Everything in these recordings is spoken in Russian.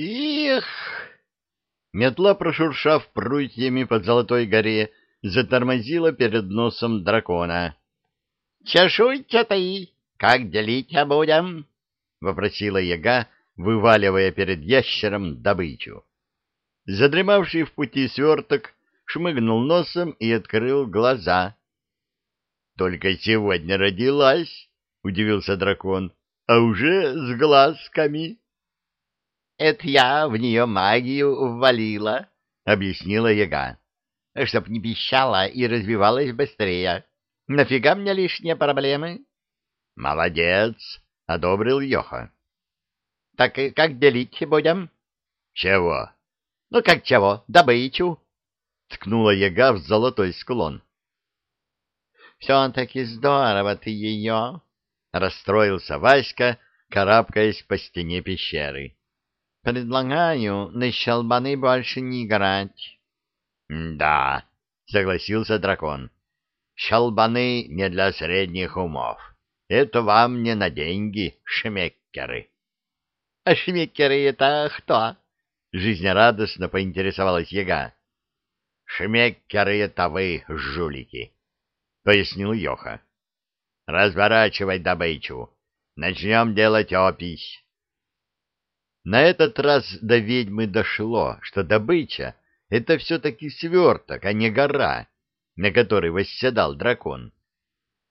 Их! Метла, прошуршав прутьями под Золотой горе, затормозила перед носом дракона. — Чешуйте ты, как делить будем? — вопросила яга, вываливая перед ящером добычу. Задремавший в пути сверток шмыгнул носом и открыл глаза. — Только сегодня родилась, — удивился дракон, — а уже с глазками. — Это я в нее магию ввалила, — объяснила яга, — чтоб не пищала и развивалась быстрее. Нафига мне лишние проблемы? — Молодец, — одобрил Йоха. — Так как делить будем? — Чего? — Ну как чего, добычу, — ткнула яга в золотой склон. — Все-таки здорово ты ее, — расстроился Васька, карабкаясь по стене пещеры. — Предлагаю на щелбаны больше не играть. — Да, — согласился дракон. — Щелбаны не для средних умов. Это вам не на деньги, шмеккеры. — А шмеккеры это кто? — жизнерадостно поинтересовалась яга. — Шмеккеры это вы, жулики, — пояснил Йоха. — Разворачивай добычу. Начнем делать опись. На этот раз до ведьмы дошло, что добыча — это все-таки сверток, а не гора, на которой восседал дракон.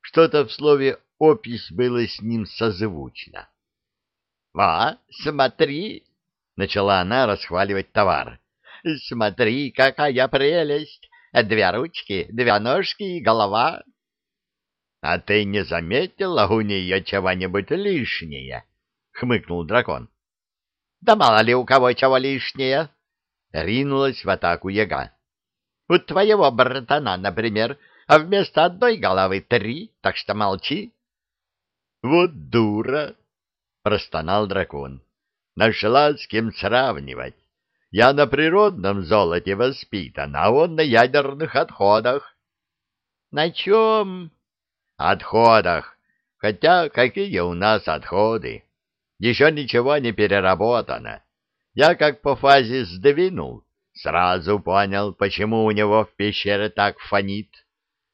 Что-то в слове «опись» было с ним созвучно. — Во, смотри, начала она расхваливать товар. «Смотри, какая прелесть! Две ручки, две ножки и голова!» «А ты не заметила у нее чего-нибудь лишнее?» — хмыкнул дракон. «Да мало ли у кого чего лишнее!» — ринулась в атаку яга. «У твоего братана, например, а вместо одной головы три, так что молчи!» «Вот дура!» — простонал дракон. Нашла с кем сравнивать. Я на природном золоте воспитан, а он на ядерных отходах. — На чем? — Отходах. Хотя какие у нас отходы? Еще ничего не переработано. Я как по фазе сдвинул, сразу понял, почему у него в пещере так фонит.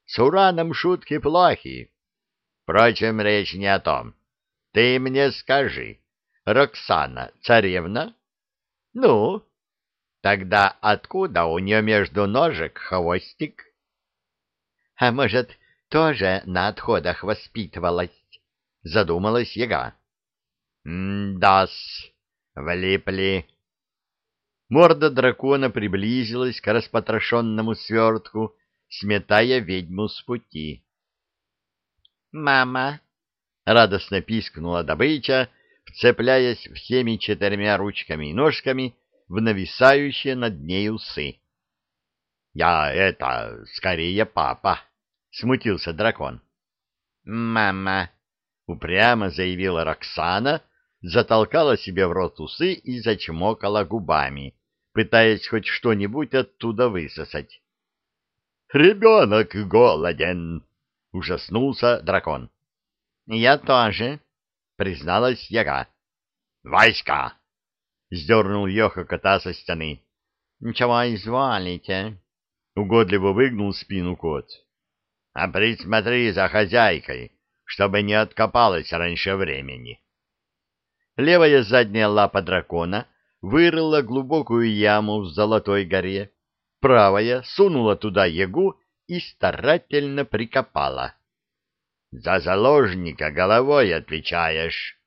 С ураном шутки плохи. Впрочем, речь не о том. Ты мне скажи, Роксана царевна? Ну, тогда откуда у нее между ножек хвостик? А может, тоже на отходах воспитывалась? Задумалась яга. Да-с, влипли. Морда дракона приблизилась к распотрошенному свертку, сметая ведьму с пути. «Мама!» — радостно пискнула добыча, вцепляясь всеми четырьмя ручками и ножками в нависающие над ней усы. — Я это, скорее папа, — смутился дракон. — Мама, — упрямо заявила Роксана, затолкала себе в рот усы и зачмокала губами, пытаясь хоть что-нибудь оттуда высосать. — Ребенок голоден! — ужаснулся дракон. — Я тоже, — призналась яга. «Васька!» — сдернул Йоха кота со стены. «Ничего изволите?» — угодливо выгнул спину кот. «А присмотри за хозяйкой, чтобы не откопалась раньше времени». Левая задняя лапа дракона вырыла глубокую яму в Золотой горе, правая сунула туда ягу и старательно прикопала. За заложника головой отвечаешь.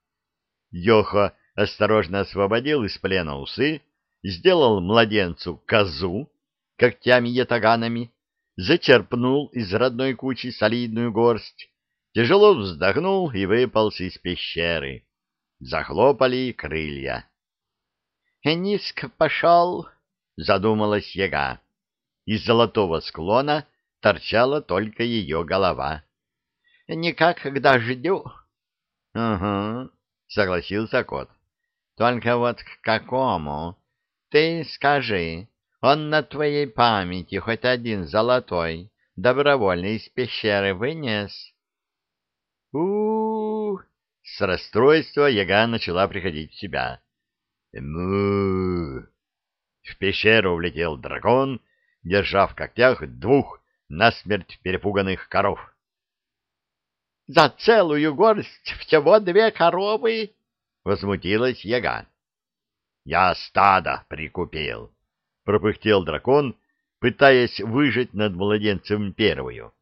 Йоха осторожно освободил из плена усы, сделал младенцу козу когтями-ятаганами, зачерпнул из родной кучи солидную горсть, тяжело вздохнул и выполз из пещеры. Захлопали крылья. — Низко пошел, — задумалась яга. Из золотого склона торчала только ее голова. Никак к дождю. — Угу, — согласился кот. — Только вот к какому? Ты скажи, он на твоей памяти хоть один золотой добровольно из пещеры вынес? у, -у, -у С расстройства яга начала приходить в себя. Му! В пещеру влетел дракон, держа в когтях двух насмерть перепуганных коров. — За целую горсть всего две коровы! — возмутилась яга. — Я стадо прикупил! — пропыхтел дракон, пытаясь выжать над младенцем первую.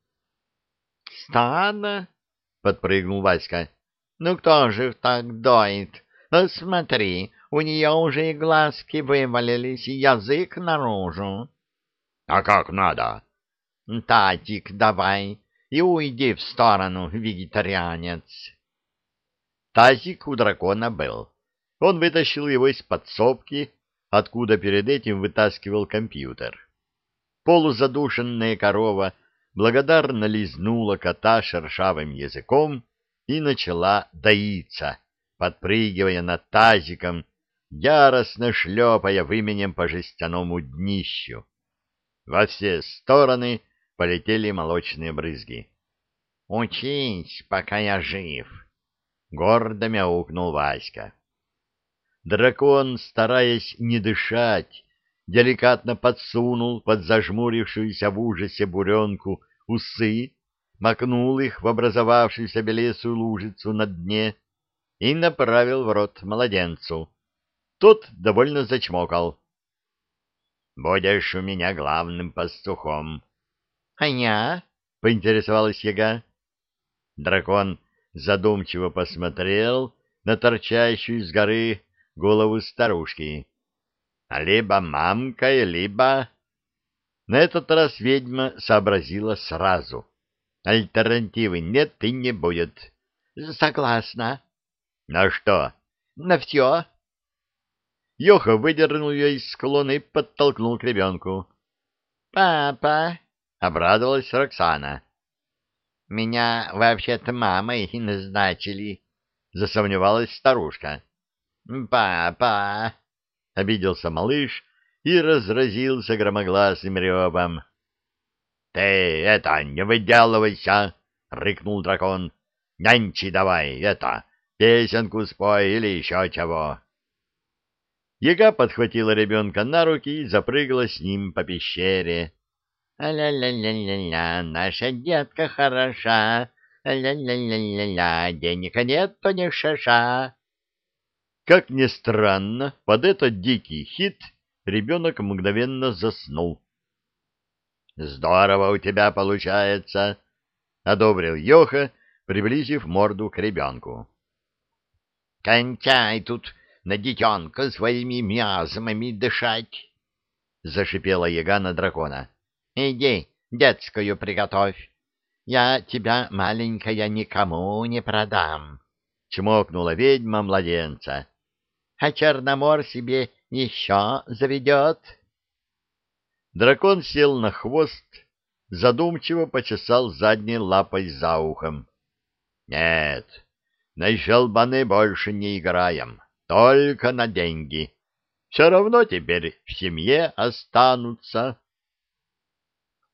— Стадо? — подпрыгнул Васька. — Ну кто же так доит? Ну, смотри, у нее уже и глазки вывалились, и язык наружу. — А как надо? — Татик давай и уйди в сторону, вегетарианец. Тазик у дракона был. Он вытащил его из подсобки, откуда перед этим вытаскивал компьютер. Полузадушенная корова благодарно лизнула кота шершавым языком и начала доиться, подпрыгивая над тазиком, яростно шлепая выменем по жестяному днищу. Во все стороны полетели молочные брызги. — Учись, пока я жив! — гордо мяукнул Васька. Дракон, стараясь не дышать, деликатно подсунул под зажмурившуюся в ужасе буренку усы, макнул их в образовавшуюся белесую лужицу на дне и направил в рот младенцу. Тот довольно зачмокал. — Будешь у меня главным пастухом. — А я? — поинтересовалась яга. Дракон задумчиво посмотрел на торчащую с горы голову старушки. Либо мамка, либо... На этот раз ведьма сообразила сразу. Альтернативы нет и не будет. — Согласна. — На что? — На все. Йоха выдернул ее из склона и подтолкнул к ребенку. — Папа! — обрадовалась Роксана. — Меня вообще-то мамой назначили, — засомневалась старушка. — Папа! — обиделся малыш и разразился громогласным ревом. — Ты это, не выделывайся! — рыкнул дракон. — Нянчи давай, это, песенку спой или еще чего. Яга подхватила ребенка на руки и запрыгала с ним по пещере. «Ля-ля-ля-ля-ля, наша детка хороша, ля-ля-ля-ля-ля, денег нет, то не шаша». Как ни странно, под этот дикий хит ребенок мгновенно заснул. «Здорово у тебя получается!» — одобрил Йоха, приблизив морду к ребенку. «Кончай тут на детенка своими миазмами дышать!» — зашипела яга на дракона. Иди, детскую приготовь. Я тебя, маленькая, никому не продам. Чмокнула ведьма младенца. А Черномор себе еще заведет. Дракон сел на хвост, задумчиво почесал задней лапой за ухом. — Нет, на щелбаны больше не играем, только на деньги. Все равно теперь в семье останутся.